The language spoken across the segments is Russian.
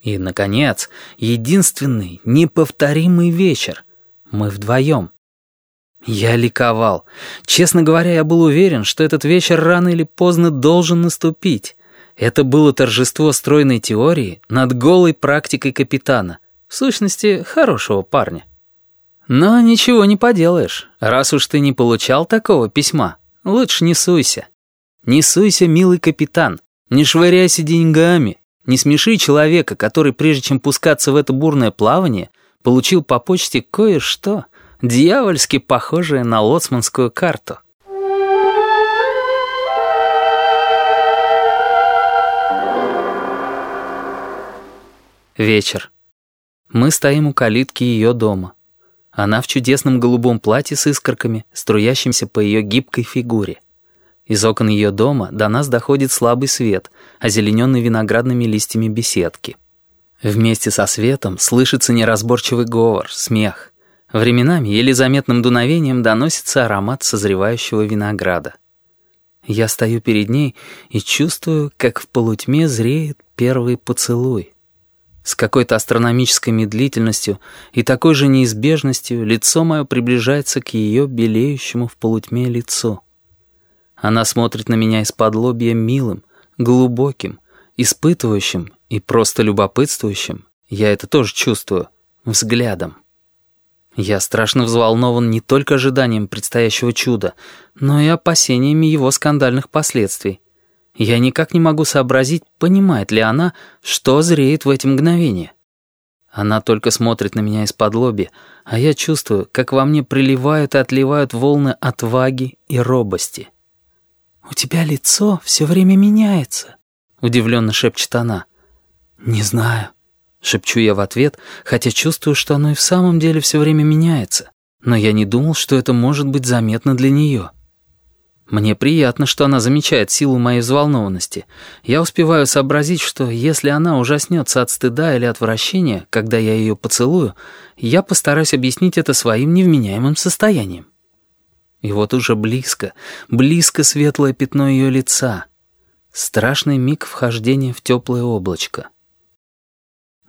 И, наконец, единственный, неповторимый вечер. Мы вдвоем. Я ликовал. Честно говоря, я был уверен, что этот вечер рано или поздно должен наступить. Это было торжество стройной теории над голой практикой капитана. В сущности, хорошего парня. Но ничего не поделаешь. Раз уж ты не получал такого письма, лучше не суйся. Не суйся, милый капитан. Не швыряйся деньгами. Не смеши человека, который, прежде чем пускаться в это бурное плавание, получил по почте кое-что, дьявольски похожее на лоцманскую карту. Вечер. Мы стоим у калитки ее дома. Она в чудесном голубом платье с искорками, струящимся по ее гибкой фигуре. Из окон ее дома до нас доходит слабый свет, озелененный виноградными листьями беседки. Вместе со светом слышится неразборчивый говор, смех. Временами еле заметным дуновением доносится аромат созревающего винограда. Я стою перед ней и чувствую, как в полутьме зреет первый поцелуй. С какой-то астрономической медлительностью и такой же неизбежностью лицо мое приближается к ее белеющему в полутьме лицу. Она смотрит на меня из-под лобья милым, глубоким, испытывающим и просто любопытствующим, я это тоже чувствую, взглядом. Я страшно взволнован не только ожиданием предстоящего чуда, но и опасениями его скандальных последствий. Я никак не могу сообразить, понимает ли она, что зреет в эти мгновения. Она только смотрит на меня из-под лоби, а я чувствую, как во мне приливают и отливают волны отваги и робости. «У тебя лицо все время меняется», — удивленно шепчет она. «Не знаю», — шепчу я в ответ, хотя чувствую, что оно и в самом деле все время меняется. Но я не думал, что это может быть заметно для нее. Мне приятно, что она замечает силу моей взволнованности. Я успеваю сообразить, что если она ужаснется от стыда или отвращения, когда я ее поцелую, я постараюсь объяснить это своим невменяемым состоянием. И вот уже близко, близко светлое пятно ее лица. Страшный миг вхождения в теплое облачко.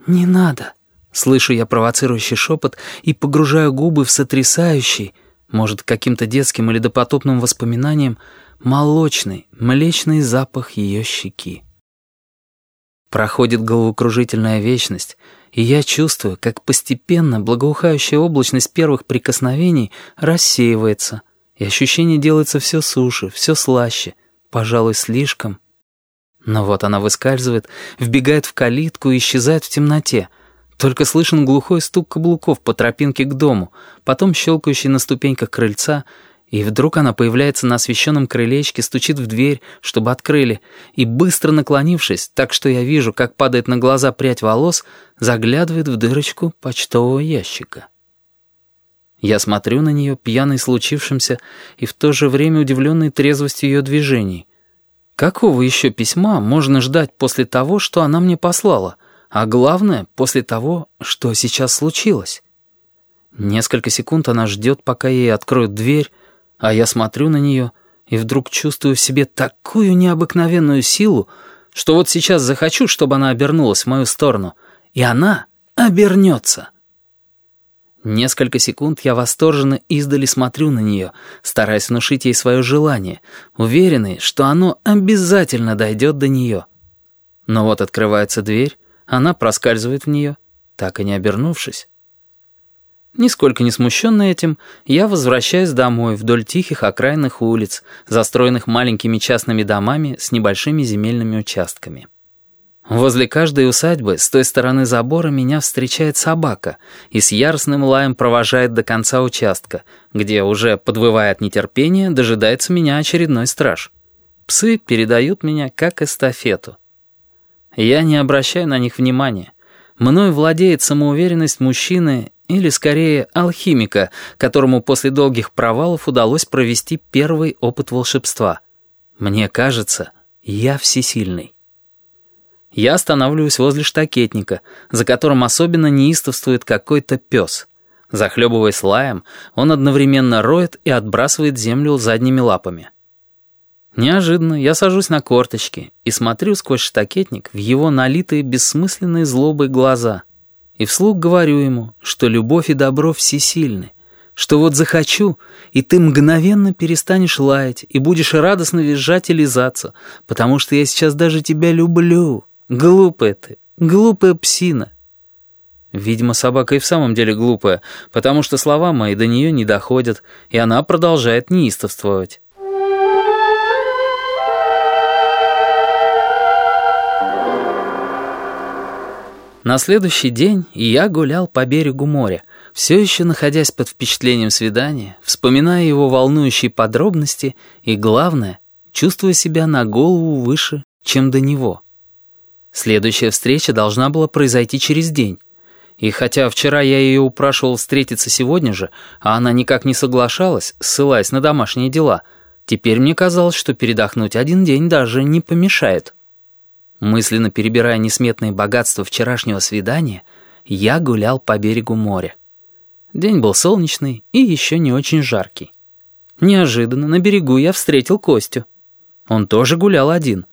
«Не надо», — слышу я провоцирующий шепот и погружаю губы в сотрясающий, может, каким-то детским или допотопным воспоминанием, молочный, млечный запах ее щеки. Проходит головокружительная вечность, и я чувствую, как постепенно благоухающая облачность первых прикосновений рассеивается — и ощущение делается все суше, все слаще, пожалуй, слишком. Но вот она выскальзывает, вбегает в калитку и исчезает в темноте. Только слышен глухой стук каблуков по тропинке к дому, потом щелкающий на ступеньках крыльца, и вдруг она появляется на освещенном крылечке, стучит в дверь, чтобы открыли, и, быстро наклонившись, так что я вижу, как падает на глаза прядь волос, заглядывает в дырочку почтового ящика. Я смотрю на нее, пьяный случившимся, и в то же время удивленный трезвостью ее движений. Какого еще письма можно ждать после того, что она мне послала, а главное, после того, что сейчас случилось? Несколько секунд она ждет, пока ей откроют дверь, а я смотрю на нее и вдруг чувствую в себе такую необыкновенную силу, что вот сейчас захочу, чтобы она обернулась в мою сторону, и она обернется». Несколько секунд я восторженно издали смотрю на нее, стараясь внушить ей свое желание, уверенный, что оно обязательно дойдет до нее. Но вот открывается дверь, она проскальзывает в нее, так и не обернувшись. Нисколько не смущенный этим, я возвращаюсь домой вдоль тихих окраинных улиц, застроенных маленькими частными домами с небольшими земельными участками. Возле каждой усадьбы с той стороны забора меня встречает собака и с яростным лаем провожает до конца участка, где, уже подвывая от нетерпения, дожидается меня очередной страж. Псы передают меня как эстафету. Я не обращаю на них внимания. Мной владеет самоуверенность мужчины или, скорее, алхимика, которому после долгих провалов удалось провести первый опыт волшебства. Мне кажется, я всесильный. Я останавливаюсь возле штакетника, за которым особенно неистовствует какой-то пес. Захлебываясь лаем, он одновременно роет и отбрасывает землю задними лапами. Неожиданно я сажусь на корточки и смотрю сквозь штакетник в его налитые бессмысленной злобой глаза. И вслух говорю ему, что любовь и добро всесильны, что вот захочу, и ты мгновенно перестанешь лаять и будешь радостно визжать и лизаться, потому что я сейчас даже тебя люблю. Глупая ты, глупая псина. Видимо, собака и в самом деле глупая, потому что слова мои до нее не доходят, и она продолжает неистовствовать. На следующий день я гулял по берегу моря, все еще находясь под впечатлением свидания, вспоминая его волнующие подробности и, главное, чувствуя себя на голову выше, чем до него. Следующая встреча должна была произойти через день. И хотя вчера я ее упрашивал встретиться сегодня же, а она никак не соглашалась, ссылаясь на домашние дела, теперь мне казалось, что передохнуть один день даже не помешает. Мысленно перебирая несметные богатства вчерашнего свидания, я гулял по берегу моря. День был солнечный и еще не очень жаркий. Неожиданно на берегу я встретил Костю. Он тоже гулял один,